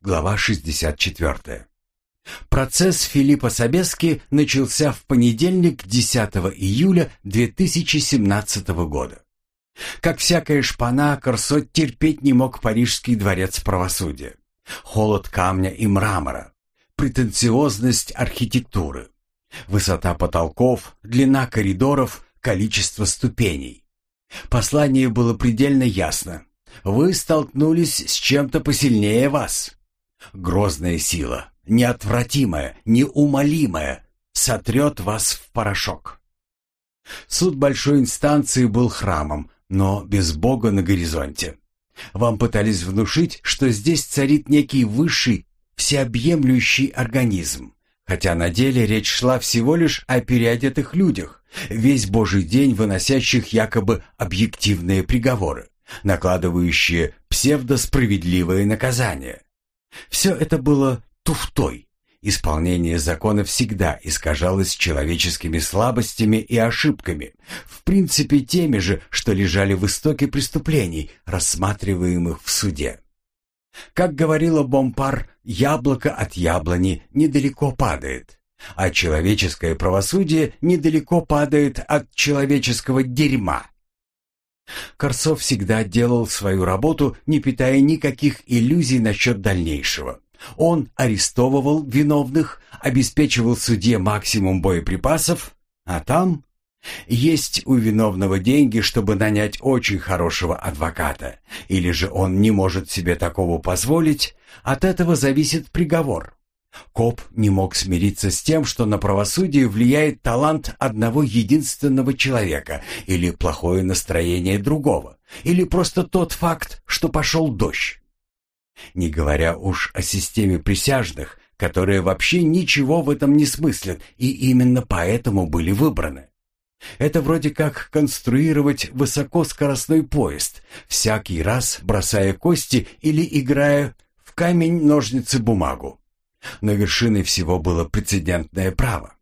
Глава 64. Процесс Филиппа Собески начался в понедельник 10 июля 2017 года. Как всякая шпана, Корсо терпеть не мог Парижский дворец правосудия. Холод камня и мрамора, претенциозность архитектуры, высота потолков, длина коридоров, количество ступеней. Послание было предельно ясно. Вы столкнулись с чем-то посильнее вас. Грозная сила, неотвратимая, неумолимая, сотрет вас в порошок. Суд большой инстанции был храмом, но без Бога на горизонте. Вам пытались внушить, что здесь царит некий высший, всеобъемлющий организм, хотя на деле речь шла всего лишь о переодетых людях, весь божий день выносящих якобы объективные приговоры, накладывающие псевдосправедливые наказания. Все это было туфтой. Исполнение закона всегда искажалось человеческими слабостями и ошибками, в принципе теми же, что лежали в истоке преступлений, рассматриваемых в суде. Как говорила Бомпар, яблоко от яблони недалеко падает, а человеческое правосудие недалеко падает от человеческого дерьма. Корсов всегда делал свою работу, не питая никаких иллюзий насчет дальнейшего. Он арестовывал виновных, обеспечивал судье максимум боеприпасов, а там есть у виновного деньги, чтобы нанять очень хорошего адвоката, или же он не может себе такого позволить, от этого зависит приговор. Коп не мог смириться с тем, что на правосудие влияет талант одного единственного человека или плохое настроение другого, или просто тот факт, что пошел дождь. Не говоря уж о системе присяжных, которые вообще ничего в этом не смыслят и именно поэтому были выбраны. Это вроде как конструировать высокоскоростной поезд, всякий раз бросая кости или играя в камень-ножницы-бумагу. Но вершиной всего было прецедентное право.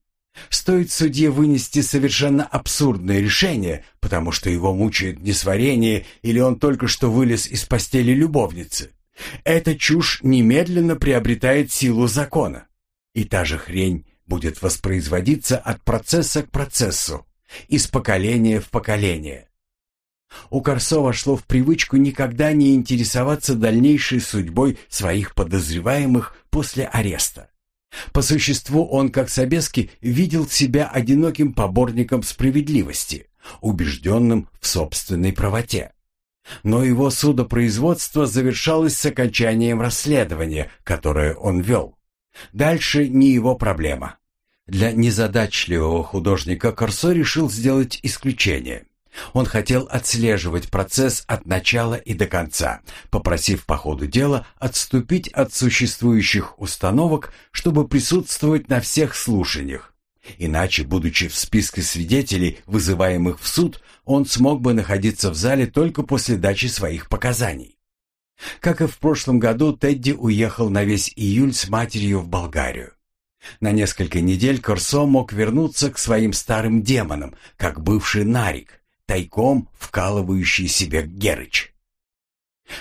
Стоит судье вынести совершенно абсурдное решение, потому что его мучает несварение или он только что вылез из постели любовницы. Эта чушь немедленно приобретает силу закона. И та же хрень будет воспроизводиться от процесса к процессу, из поколения в поколение. У Корсо вошло в привычку никогда не интересоваться дальнейшей судьбой своих подозреваемых после ареста. По существу он, как Собески, видел себя одиноким поборником справедливости, убежденным в собственной правоте. Но его судопроизводство завершалось с окончанием расследования, которое он вел. Дальше не его проблема. Для незадачливого художника Корсо решил сделать исключение. Он хотел отслеживать процесс от начала и до конца, попросив по ходу дела отступить от существующих установок, чтобы присутствовать на всех слушаниях. Иначе, будучи в списке свидетелей, вызываемых в суд, он смог бы находиться в зале только после дачи своих показаний. Как и в прошлом году, Тедди уехал на весь июль с матерью в Болгарию. На несколько недель Корсо мог вернуться к своим старым демонам, как бывший Нарик, тайком вкалывающий себе Герыч.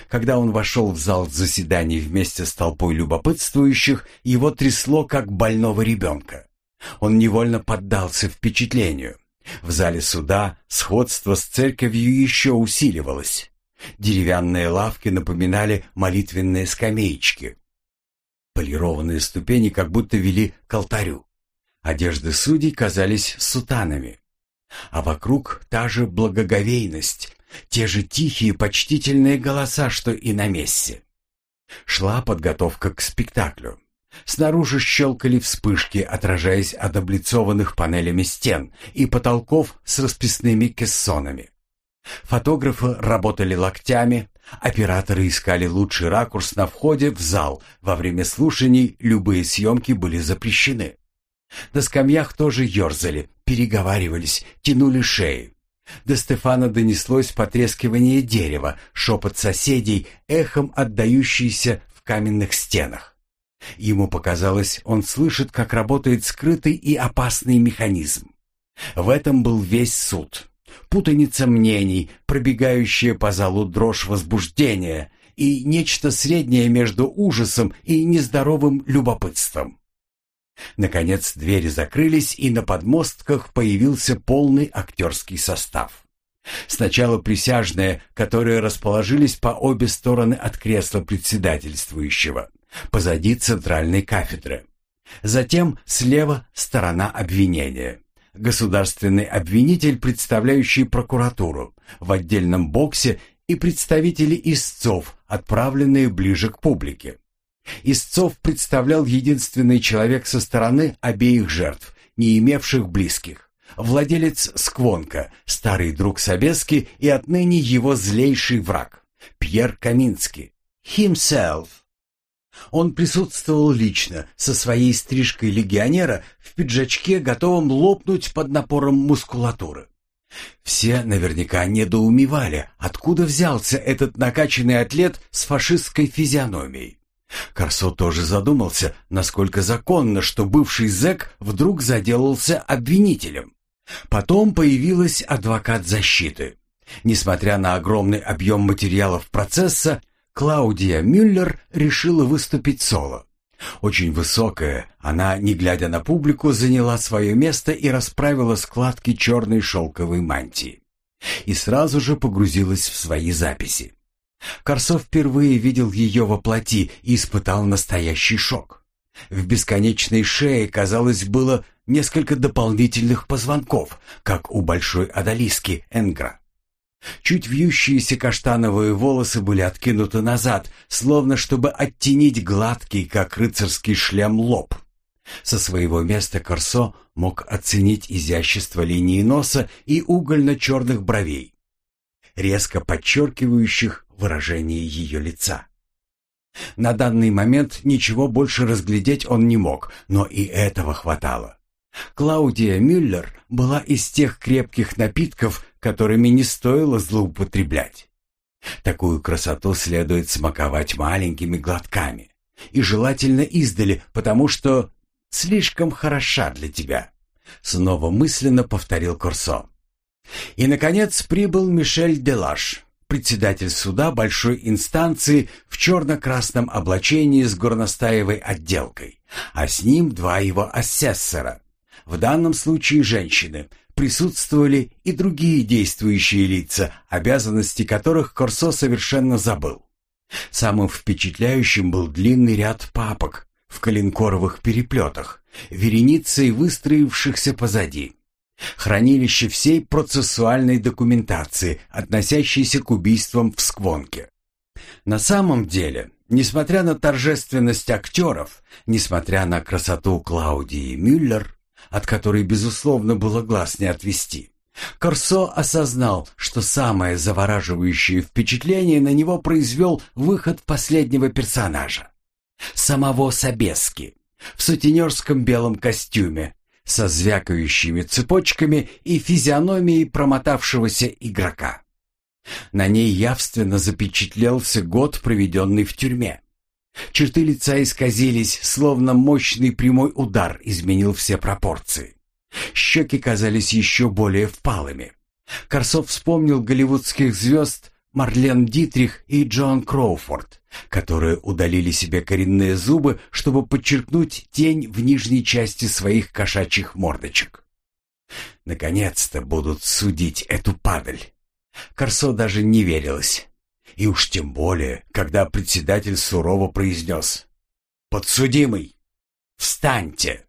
Когда он вошел в зал заседаний вместе с толпой любопытствующих, его трясло, как больного ребенка. Он невольно поддался впечатлению. В зале суда сходство с церковью еще усиливалось. Деревянные лавки напоминали молитвенные скамеечки. Полированные ступени как будто вели к алтарю. Одежды судей казались сутанами. А вокруг та же благоговейность, те же тихие почтительные голоса, что и на мессе. Шла подготовка к спектаклю. Снаружи щелкали вспышки, отражаясь от облицованных панелями стен и потолков с расписными кессонами. Фотографы работали локтями, операторы искали лучший ракурс на входе в зал. Во время слушаний любые съемки были запрещены. На скамьях тоже ерзали, переговаривались, тянули шеи. До Стефана донеслось потрескивание дерева, шепот соседей, эхом отдающийся в каменных стенах. Ему показалось, он слышит, как работает скрытый и опасный механизм. В этом был весь суд. Путаница мнений, пробегающая по залу дрожь возбуждения и нечто среднее между ужасом и нездоровым любопытством. Наконец двери закрылись, и на подмостках появился полный актерский состав. Сначала присяжные, которые расположились по обе стороны от кресла председательствующего, позади центральной кафедры. Затем слева сторона обвинения. Государственный обвинитель, представляющий прокуратуру, в отдельном боксе и представители истцов, отправленные ближе к публике. Истцов представлял единственный человек со стороны обеих жертв, не имевших близких. Владелец Сквонка, старый друг Собески и отныне его злейший враг, Пьер Каминский. Himself. Он присутствовал лично, со своей стрижкой легионера, в пиджачке, готовом лопнуть под напором мускулатуры. Все наверняка недоумевали, откуда взялся этот накачанный атлет с фашистской физиономией. Корсо тоже задумался, насколько законно, что бывший зэк вдруг заделался обвинителем. Потом появилась адвокат защиты. Несмотря на огромный объем материалов процесса, Клаудия Мюллер решила выступить соло. Очень высокая, она, не глядя на публику, заняла свое место и расправила складки черной шелковой мантии. И сразу же погрузилась в свои записи. Корсов впервые видел ее во плоти и испытал настоящий шок. В бесконечной шее, казалось, было несколько дополнительных позвонков, как у большой одолиски Энгра. Чуть вьющиеся каштановые волосы были откинуты назад, словно чтобы оттенить гладкий, как рыцарский шлем, лоб. Со своего места Корсо мог оценить изящество линии носа и угольно-черных бровей, резко подчеркивающих выражение ее лица. На данный момент ничего больше разглядеть он не мог, но и этого хватало. Клаудия Мюллер была из тех крепких напитков, которыми не стоило злоупотреблять. Такую красоту следует смаковать маленькими глотками, и желательно издали, потому что слишком хороша для тебя. Снова мысленно повторил Корсо. И, наконец, прибыл Мишель Делаш, председатель суда большой инстанции в черно-красном облачении с горностаевой отделкой, а с ним два его ассессора, в данном случае женщины, присутствовали и другие действующие лица, обязанности которых Корсо совершенно забыл. Самым впечатляющим был длинный ряд папок в коленкоровых переплетах, вереницей выстроившихся позади. Хранилище всей процессуальной документации, относящейся к убийствам в Сквонке. На самом деле, несмотря на торжественность актеров, несмотря на красоту Клаудии Мюллер, от которой, безусловно, было глаз не отвести, Корсо осознал, что самое завораживающее впечатление на него произвел выход последнего персонажа. Самого Собески в сутенерском белом костюме, со звякающими цепочками и физиономией промотавшегося игрока. На ней явственно запечатлелся год, проведенный в тюрьме. Черты лица исказились, словно мощный прямой удар изменил все пропорции. Щеки казались еще более впалыми. Корсов вспомнил голливудских звезд Марлен Дитрих и Джон Кроуфорд, которые удалили себе коренные зубы, чтобы подчеркнуть тень в нижней части своих кошачьих мордочек. Наконец-то будут судить эту падаль. Корсо даже не верилось. И уж тем более, когда председатель сурово произнес «Подсудимый, встаньте!»